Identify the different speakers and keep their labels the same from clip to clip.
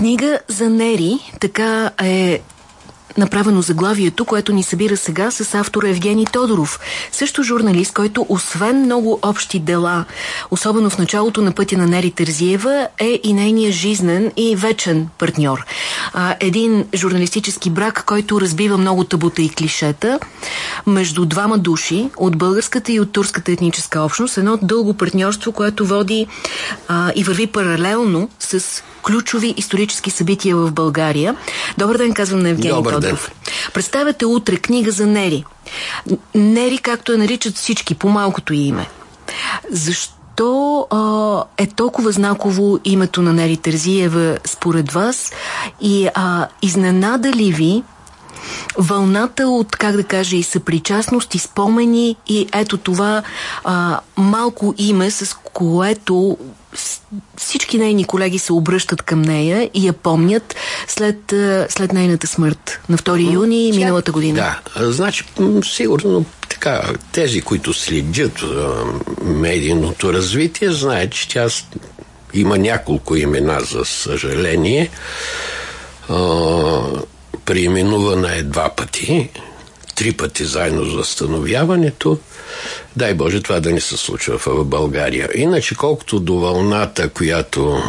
Speaker 1: Книга за Нери, така е направено заглавието, което ни събира сега с автора Евгений Тодоров. Също журналист, който освен много общи дела, особено в началото на пътя на Нери Терзиева, е и нейния жизнен и вечен партньор. А, един журналистически брак, който разбива много табута и клишета между двама души от българската и от турската етническа общност. Едно дълго партньорство, което води а, и върви паралелно с ключови исторически събития в България. Добър ден, казвам на Евгений Добър Тодоров. Ден. Представяте утре книга за Нери. Нери, както я наричат всички, по малкото име. Защо а, е толкова знаково името на Нери Терзиева според вас и а, изненада ли ви вълната от, как да кажа, и съпричастност, и спомени, и ето това а, малко име, с което всички нейни колеги се обръщат към нея и я помнят след, след нейната смърт на 2 юни Тя, миналата година.
Speaker 2: Да, значи сигурно така, тези, които следят медийното развитие, знаят, че тя има няколко имена, за съжаление. А, преименувана е два пъти, три пъти заедно с възстановяването. Дай Боже това да не се случва в България. Иначе колкото до вълната, която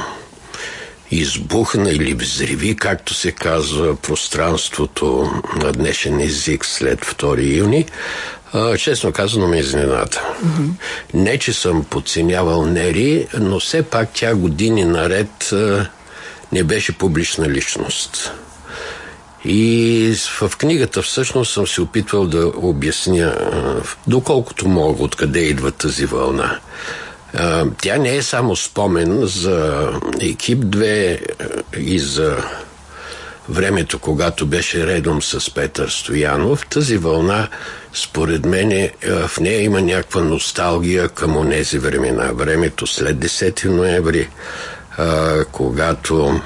Speaker 2: избухна или взриви, както се казва, пространството на днешен език след 2 юни, честно казано ме изненада. Mm-hmm. Не, че съм подценявал Нери, но все пак тя години наред не беше публична личност. И в книгата всъщност съм се опитвал да обясня доколкото мога откъде идва тази вълна. Тя не е само спомен за екип 2 и за времето, когато беше редом с Петър Стоянов. Тази вълна, според мен, в нея има някаква носталгия към онези времена. Времето след 10 ноември, когато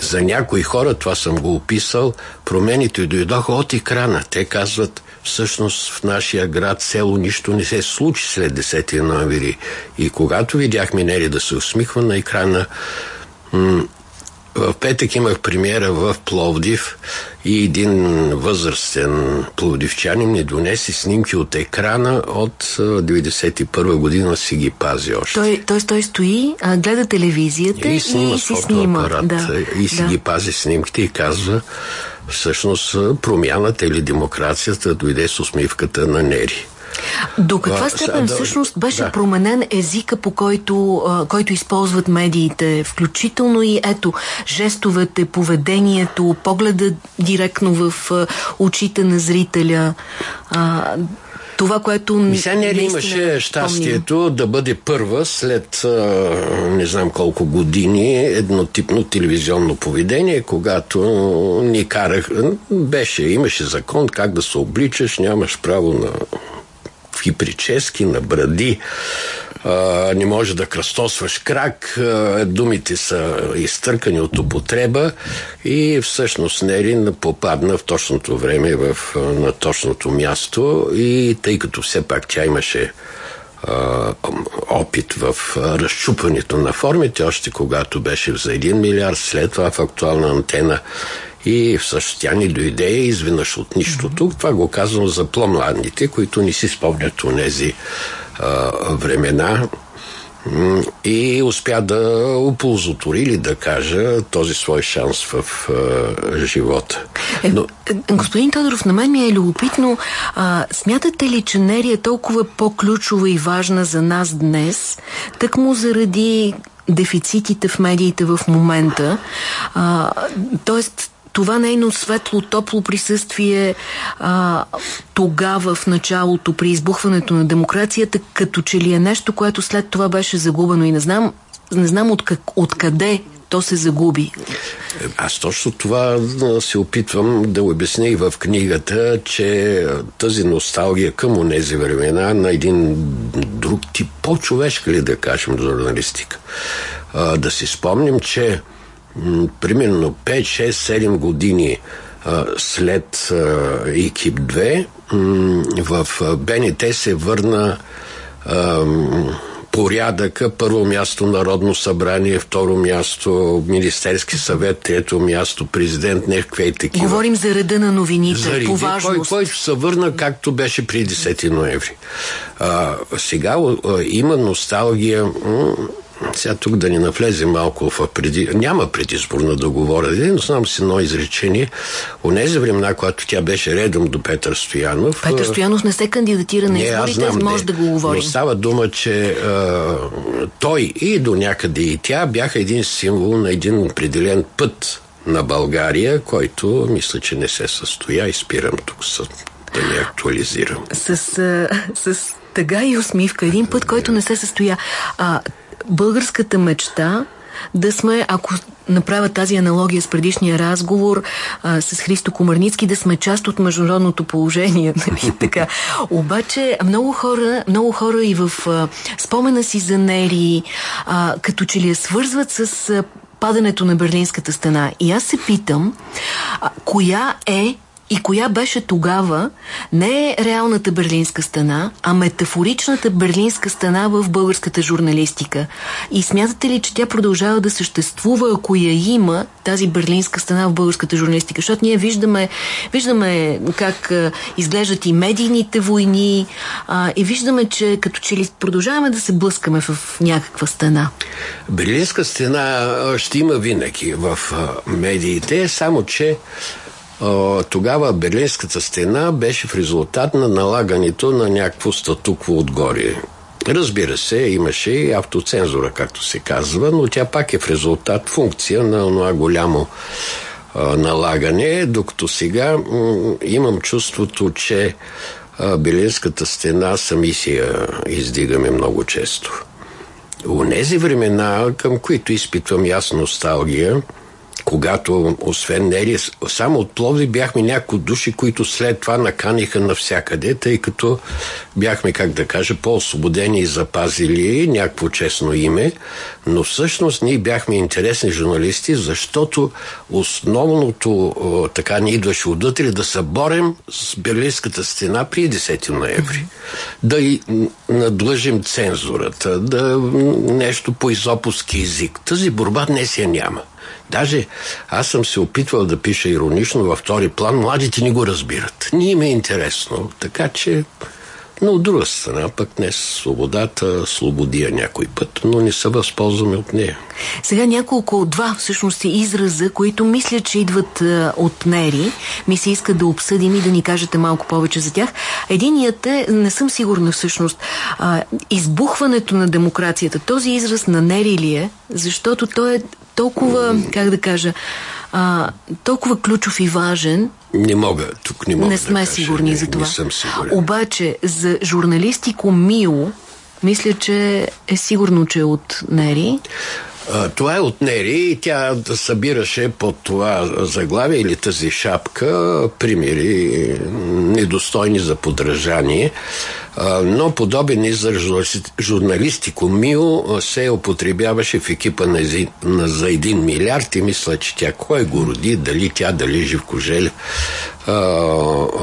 Speaker 2: за някои хора, това съм го описал, промените дойдоха от екрана. Те казват, всъщност в нашия град, село, нищо не се случи след 10 ноември. И когато видяхме Нели да се усмихва на екрана, в петък имах премиера в Пловдив и един възрастен пловдивчанин ми донесе снимки от екрана от 91 година си ги пази още.
Speaker 1: Той, той, той стои, гледа телевизията и, снима и си снима.
Speaker 2: Да, и си да. ги пази снимките и казва всъщност промяната или демокрацията дойде с усмивката на Нери.
Speaker 1: До каква степен да, всъщност беше да. променен езика, по който, който използват медиите, включително и ето жестовете, поведението, погледа директно в очите на зрителя. А, това, което
Speaker 2: Мисионер имаше щастието помним. да бъде първа след не знам колко години еднотипно телевизионно поведение, когато ни карах, беше, имаше закон как да се обличаш, нямаш право на и прически, на бради, а, не може да кръстосваш крак, а, думите са изтъркани от употреба и всъщност Нерин попадна в точното време в, на точното място и тъй като все пак тя имаше опит в разчупването на формите, още когато беше за 1 милиард, след това в актуална антена и всъщност тя ни дойде изведнъж от нищото. Mm-hmm. Това го казвам за пломладните, които не си спомнят от тези времена и успя да оползотвори или да кажа този свой шанс в а, живота.
Speaker 1: Е, Но... Господин Тодоров, на мен ми е любопитно. А, смятате ли, че Нери е толкова по-ключова и важна за нас днес, тъкмо заради дефицитите в медиите в момента? А, тоест, това нейно светло, топло присъствие а, тогава в началото при избухването на демокрацията, като че ли е нещо, което след това беше загубено и не знам, не знам от откъде то се загуби.
Speaker 2: Аз точно това се опитвам да обясня и в книгата, че тази носталгия към онези времена на един друг тип, по-човешка ли да кажем, журналистика. Да си спомним, че примерно 5, 6, 7 години след екип 2 в БНТ се върна порядъка. Първо място Народно събрание, второ място Министерски съвет, трето място президент, някакви и такива.
Speaker 1: Говорим за реда на новините,
Speaker 2: за реда,
Speaker 1: по важност.
Speaker 2: Кой, който се върна както беше при 10 ноември. А, сега а, има носталгия сега тук да ни навлезе малко в преди... Няма предизборна да говоря, но знам си едно изречение. Онези времена, когато тя беше редом до Петър Стоянов...
Speaker 1: Петър Стоянов не се кандидатира на изборите, знам, може не, да го говорим.
Speaker 2: Но става дума, че а, той и до някъде и тя бяха един символ на един определен път на България, който мисля, че не се състоя и спирам тук с, да не актуализирам.
Speaker 1: С, с тъга и усмивка. Един път, който не се състоя. А, българската мечта да сме, ако направя тази аналогия с предишния разговор а, с Христо Комарницки, да сме част от международното положение. Нали, така. Обаче много хора, много хора и в а, спомена си за Нери, а, като че ли я свързват с а, падането на Берлинската стена. И аз се питам, а, коя е и коя беше тогава не реалната Берлинска стена, а метафоричната Берлинска стена в българската журналистика. И смятате ли, че тя продължава да съществува, ако я има тази Берлинска стена в българската журналистика? Защото ние виждаме, виждаме как изглеждат и медийните войни а, и виждаме, че като че ли продължаваме да се блъскаме в някаква стена.
Speaker 2: Берлинска стена ще има винаги в медиите, само че тогава Берлинската стена беше в резултат на налагането на някакво статукво отгоре. Разбира се, имаше и автоцензура, както се казва, но тя пак е в резултат функция на това голямо налагане, докато сега имам чувството, че Белинската стена сами си я издигаме много често. У нези времена, към които изпитвам ясно носталгия, когато, освен Нери, само от Пловди бяхме някои души, които след това наканиха навсякъде, тъй като бяхме, как да кажа, по-освободени и запазили някакво честно име, но всъщност ние бяхме интересни журналисти, защото основното така ни идваше отвътре да се борим с Берлинската стена при 10 ноември. Да и надлъжим цензурата, да нещо по изопуски език. Тази борба днес я няма. Даже аз съм се опитвал да пиша иронично във втори план, младите ни го разбират. Ние им е интересно, така че но от друга страна, пък днес свободата слободия някой път, но не се възползваме от нея.
Speaker 1: Сега няколко, два всъщност израза, които мисля, че идват а, от Нери. Ми се иска да обсъдим и да ни кажете малко повече за тях. Единият е, не съм сигурна всъщност, а, избухването на демокрацията. Този израз на Нери ли е? Защото той е толкова, как да кажа, а, толкова ключов и важен.
Speaker 2: Не мога, тук не мога
Speaker 1: Не сме
Speaker 2: да
Speaker 1: сигурни
Speaker 2: не,
Speaker 1: за това.
Speaker 2: Не съм сигурен.
Speaker 1: Обаче за журналистико Мио, мисля, че е сигурно, че е от Нери.
Speaker 2: Това е от Нери и тя събираше под това заглавие или тази шапка примери недостойни за подражание. Но подобен израз журналистико МИО се употребяваше в екипа на, на за един милиард и мисля, че тя кой го роди, дали тя, дали Живко Желев.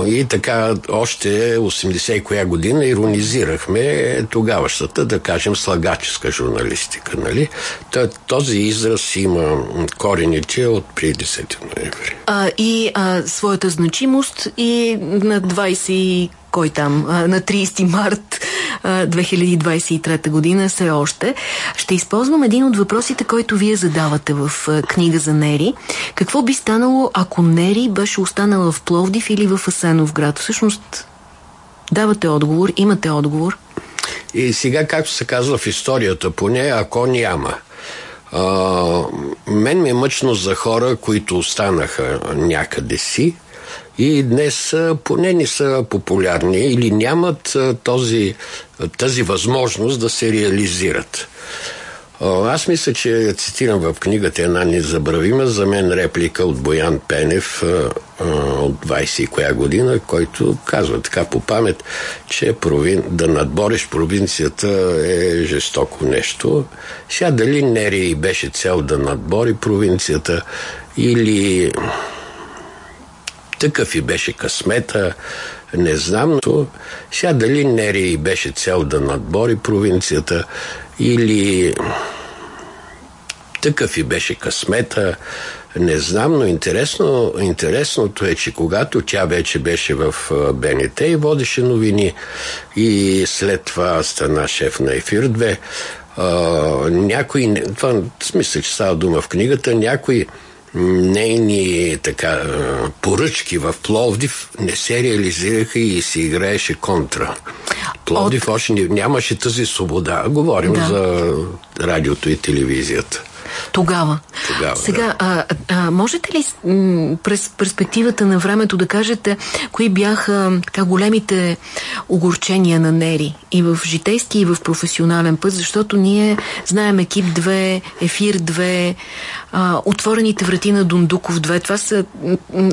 Speaker 2: И така, още 80 коя година иронизирахме тогаващата, да кажем, слагаческа журналистика. Нали? Този израз има корените от преди 10 ноември.
Speaker 1: А, и а, своята значимост и на 20 кой там, на 30 март 2023 година все още. Ще използвам един от въпросите, който вие задавате в книга за Нери. Какво би станало, ако Нери беше останала в Пловдив или в Асенов град? Всъщност, давате отговор, имате отговор.
Speaker 2: И сега, както се казва в историята, поне ако няма. А, мен ми е мъчно за хора, които останаха някъде си, и днес поне не са популярни или нямат този, тази възможност да се реализират. Аз мисля, че цитирам в книгата една незабравима за мен реплика от Боян Пенев от 20 и коя година, който казва така по памет, че провин... да надбориш провинцията е жестоко нещо. Сега дали Нери беше цел да надбори провинцията или такъв и беше късмета, не знам, но сега дали Нери беше цел да надбори провинцията или такъв и беше късмета, не знам, но интересно, интересното е, че когато тя вече беше в БНТ и водеше новини и след това стана шеф на Ефир 2, някои, това смисъл, че става дума в книгата, някои нейни така, поръчки в Пловдив не се реализираха и се играеше контра. Пловдив От... още нямаше тази свобода. Говорим да. за радиото и телевизията.
Speaker 1: Тогава. Тогава Сега, да. а, а, можете ли през перспективата на времето да кажете кои бяха така големите огорчения на Нери и в житейски и в професионален път, защото ние знаем екип 2, ефир 2, а, отворените врати на Дундуков 2. Това са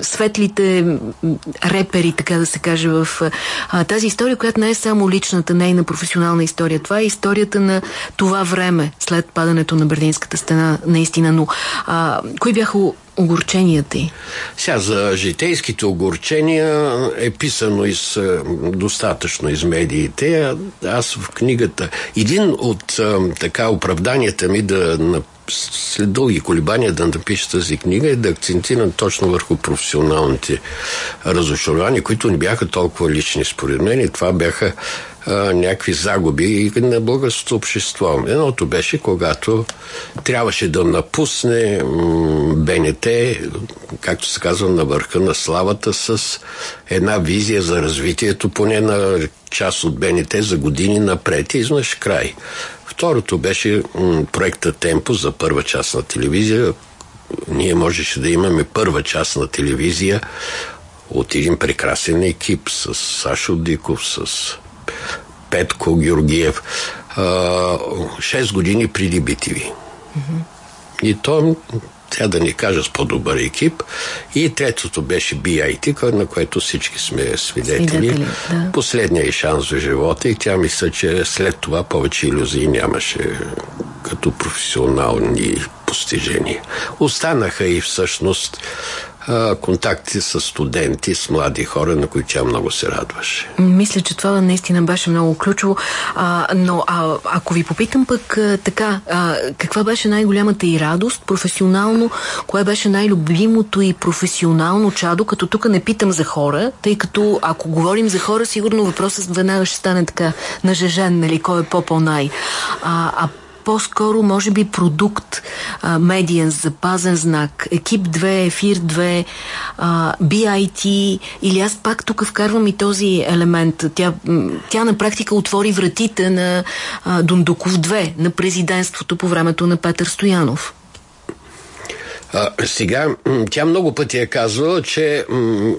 Speaker 1: светлите репери, така да се каже, в а, тази история, която не е само личната нейна професионална история. Това е историята на това време след падането на Берлинската стена, наистина. Но а, кои бяха огорченията й?
Speaker 2: Сега за житейските огорчения е писано из, достатъчно из медиите. Аз в книгата... Един от така оправданията ми да след дълги колебания да напиша тази книга и да акцентирам точно върху професионалните разочарования, които не бяха толкова лични според мен. И това бяха някакви загуби на българското общество. Едното беше, когато трябваше да напусне БНТ, както се казва, на върха на славата с една визия за развитието, поне на част от БНТ за години напред и изнъж край. Второто беше проекта Темпо за първа част на телевизия. Ние можеше да имаме първа част на телевизия от един прекрасен екип с Сашо Диков, с Петко Георгиев. Шест години преди битиви. Mm-hmm. И то тя да ни кажа с по-добър екип. И третото беше BIT, на което всички сме свидетели. свидетели да. Последния шанс за живота и тя мисля, че след това повече иллюзии нямаше като професионални постижения. Останаха и всъщност контакти с студенти, с млади хора, на които тя много се радваше.
Speaker 1: Мисля, че това наистина беше много ключово. А, но а, ако ви попитам пък а, така, а, каква беше най-голямата и радост професионално, кое беше най-любимото и професионално чадо, като тук не питам за хора, тъй като ако говорим за хора, сигурно въпросът веднага ще стане така нажежен, нали, кой е по-по-най. А, а по-скоро, може би, продукт, а, медиен, запазен знак, екип 2, ефир 2, а, BIT, или аз пак тук вкарвам и този елемент. Тя, тя на практика отвори вратите на а, Дундуков 2, на президентството по времето на Петър Стоянов.
Speaker 2: А, сега, тя много пъти е казвала, че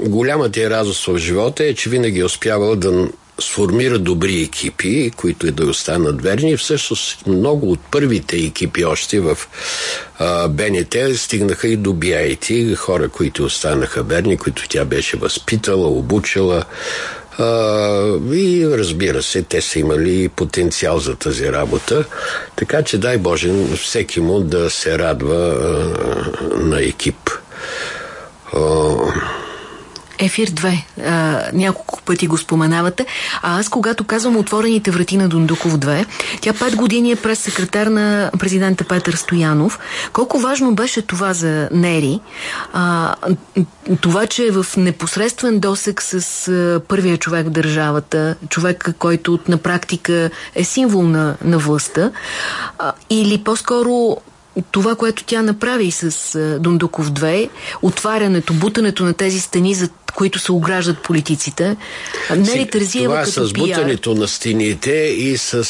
Speaker 2: голямата е радост в живота е, че винаги е успявала да сформира добри екипи, които и да останат верни. Всъщност много от първите екипи още в а, БНТ стигнаха и до BIT, хора, които останаха верни, които тя беше възпитала, обучила. А, и разбира се, те са имали потенциал за тази работа. Така че дай Боже всеки му да се радва а, на екип. А,
Speaker 1: Ефир 2. А, няколко пъти го споменавате. А аз, когато казвам отворените врати на Дундуков 2, тя пет години е прес-секретар на президента Петър Стоянов. Колко важно беше това за Нери? А, това, че е в непосредствен досек с а, първия човек в държавата, човек, който на практика е символ на, на властта, а, или по-скоро това, което тя направи с Дундуков 2, отварянето, бутането на тези стени, за които се ограждат политиците. Нели Терзиева
Speaker 2: Това
Speaker 1: като
Speaker 2: с бутането на стените и с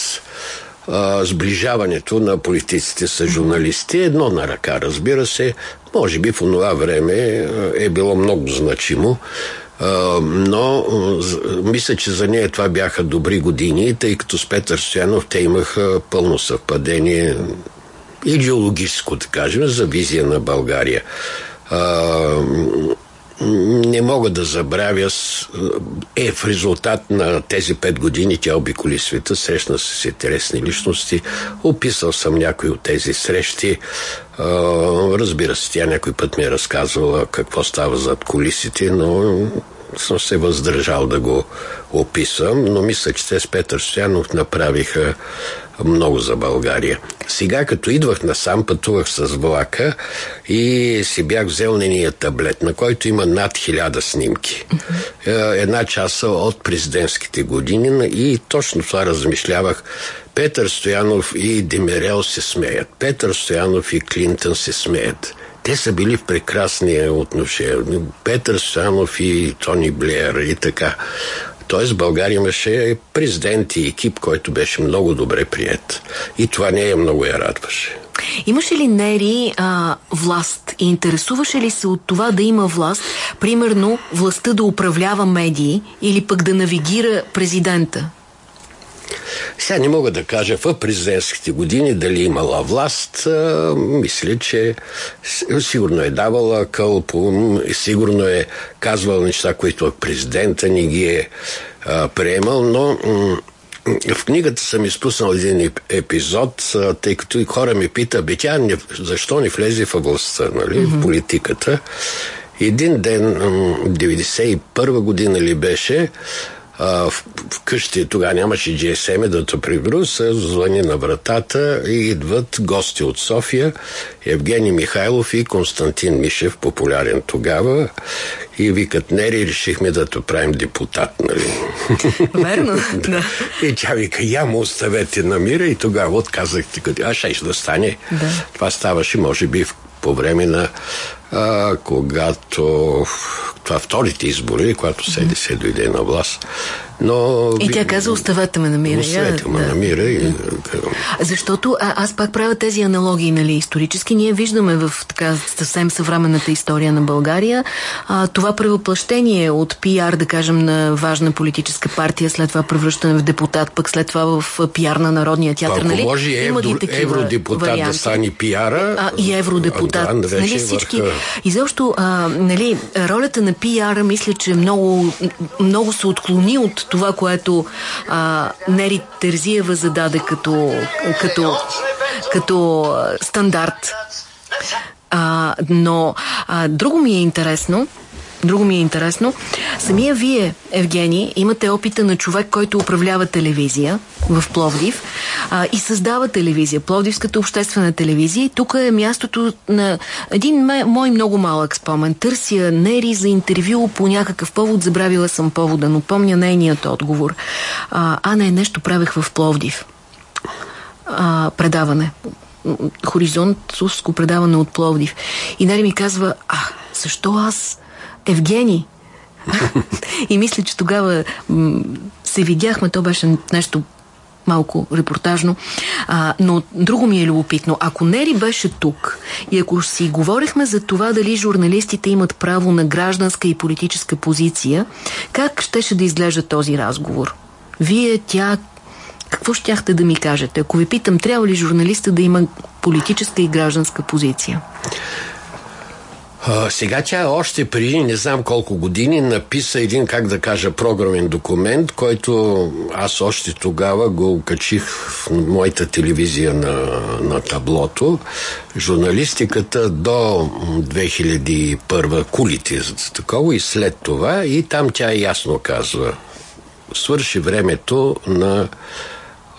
Speaker 2: а, сближаването на политиците с журналисти. Едно на ръка, разбира се. Може би в това време е било много значимо. Но мисля, че за нея това бяха добри години, тъй като с Петър Стоянов те имаха пълно съвпадение идеологическо, да кажем, за визия на България. А, не мога да забравя, е в резултат на тези пет години тя обиколи света, срещна се с интересни личности, описал съм някои от тези срещи. разбира се, тя някой път ми е разказвала какво става зад колисите, но съм се въздържал да го описвам, но мисля, че те с Петър Стоянов направиха много за България. Сега, като идвах насам, пътувах с влака и си бях взел нения таблет, на който има над хиляда снимки. Mm-hmm. Една част от президентските години и точно това размишлявах. Петър Стоянов и Демирел се смеят. Петър Стоянов и Клинтън се смеят. Те са били в прекрасни отношения. Петър Стоянов и Тони Блеер и така. Тоест България имаше президент и екип, който беше много добре прият. И това не е много я радваше.
Speaker 1: Имаше ли Нери а, власт? И интересуваше ли се от това да има власт? Примерно властта да управлява медии или пък да навигира президента?
Speaker 2: Сега не мога да кажа в президентските години дали имала власт. А, мисля, че сигурно е давала кълпо, сигурно е казвала неща, които президента ни ги е а, приемал, но в книгата съм изпуснал един епизод, тъй като и хора ми пита, бе тя не, защо не влезе в властта, нали, mm-hmm. в политиката. Един ден, 91 година ли беше, а, в, вкъщи, тогава нямаше GSM да те приберу, се звъни на вратата и идват гости от София, Евгений Михайлов и Константин Мишев, популярен тогава, и викат, Нери, решихме да те правим депутат, нали?
Speaker 1: Верно, да.
Speaker 2: И тя вика, я му оставете на мира и тогава отказахте, а ще да стане. Да. Това ставаше, може би, по време на а, когато това вторите избори, когато СДС дойде на власт. Но,
Speaker 1: и тя каза, оставете ме на мира.
Speaker 2: Оставете ме да. на мира. И...
Speaker 1: Защото а, аз пак правя тези аналогии, нали, исторически. Ние виждаме в така съвсем съвременната история на България а, това превъплъщение от пиар, да кажем, на важна политическа партия, след това превръщане в депутат, пък след това в пиар на Народния театър.
Speaker 2: Ако
Speaker 1: нали?
Speaker 2: може евро, евродепутат варианти. да стане пиара.
Speaker 1: А, и евродепутат.
Speaker 2: Да, да
Speaker 1: нали, всички. Върха... Изобщо, а, нали, ролята на пиара, мисля, че много, много се отклони от това, което а, Нери Терзиева зададе като, като, като стандарт. А, но а, друго ми е интересно, Друго ми е интересно. Самия вие, Евгений, имате опита на човек, който управлява телевизия в Пловдив а, и създава телевизия, Пловдивската обществена телевизия. И тук е мястото на един мой много малък спомен. Търся Нери за интервю по някакъв повод, забравила съм повода, но помня нейният отговор. А, а не, нещо правех в Пловдив. А, предаване. Хоризонтовско предаване от Пловдив. И Нери ми казва, а, защо аз Евгений. и мисля, че тогава се видяхме, то беше нещо малко репортажно. А, но друго ми е любопитно. Ако Нери беше тук и ако си говорихме за това дали журналистите имат право на гражданска и политическа позиция, как щеше да изглежда този разговор? Вие, тя, какво щяхте да ми кажете? Ако ви питам, трябва ли журналиста да има политическа и гражданска позиция?
Speaker 2: Сега тя още преди не знам колко години написа един, как да кажа, програмен документ, който аз още тогава го качих в моята телевизия на, на таблото. Журналистиката до 2001 кулите за такова и след това и там тя ясно казва свърши времето на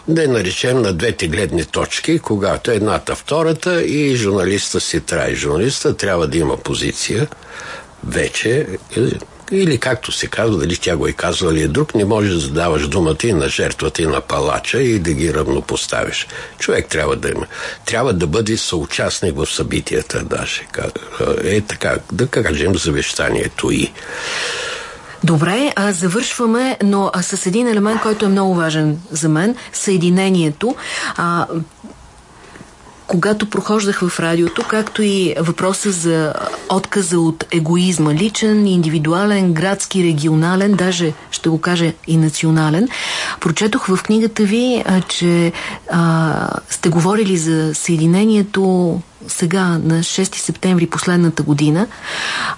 Speaker 2: да я наречем на двете гледни точки, когато едната втората и журналиста си трае. Журналиста трябва да има позиция вече или както се казва, дали тя го е казвала или е друг, не можеш да задаваш думата и на жертвата и на палача и да ги равнопоставиш. Човек трябва да има. Трябва да бъде съучастник в събитията даже. Е така, да кажем завещанието и.
Speaker 1: Добре, а, завършваме, но с един елемент, който е много важен за мен съединението. А, когато прохождах в радиото, както и въпроса за отказа от егоизма, личен, индивидуален, градски, регионален, даже ще го кажа и национален, прочетох в книгата ви, че а, сте говорили за съединението сега, на 6 септември последната година,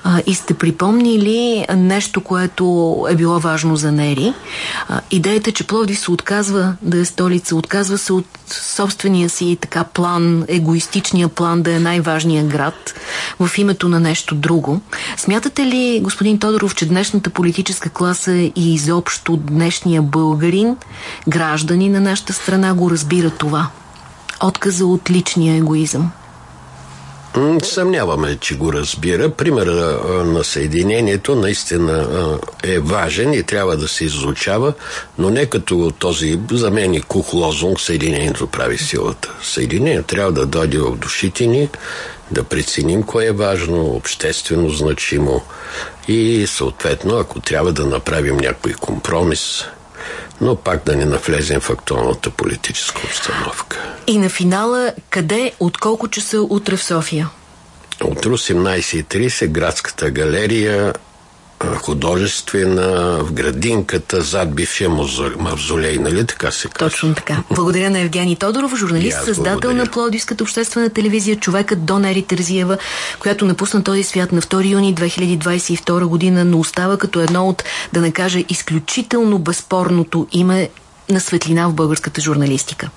Speaker 1: а, и сте припомнили нещо, което е било важно за Нери. А, идеята, че Пловдив се отказва да е столица, отказва се от собствения си така план, егоистичния план да е най-важният град в името на нещо друго. Смятате ли, господин Тодоров, че днешната политическа класа и изобщо днешния българин, граждани на нашата страна го разбира това? Отказа от личния егоизъм.
Speaker 2: Съмняваме, че го разбира. Пример на съединението наистина е важен и трябва да се изучава, но не като този за мен и кух лозунг Съединението прави силата. Съединението трябва да дойде в душите ни, да преценим кое е важно, обществено значимо и съответно, ако трябва да направим някой компромис, но пак да не навлезем в актуалната политическа обстановка.
Speaker 1: И на финала, къде, от колко часа утре в София?
Speaker 2: Утре 18.30 градската галерия художествена, в градинката, зад бившия мавзолей, нали така се
Speaker 1: казва? Точно така. Благодаря на Евгений Тодоров, журналист, създател благодаря. на Плодивската обществена телевизия, човекът Дон Ери Терзиева, която напусна този свят на 2 юни 2022 година, но остава като едно от, да не кажа, изключително безспорното име на светлина в българската журналистика.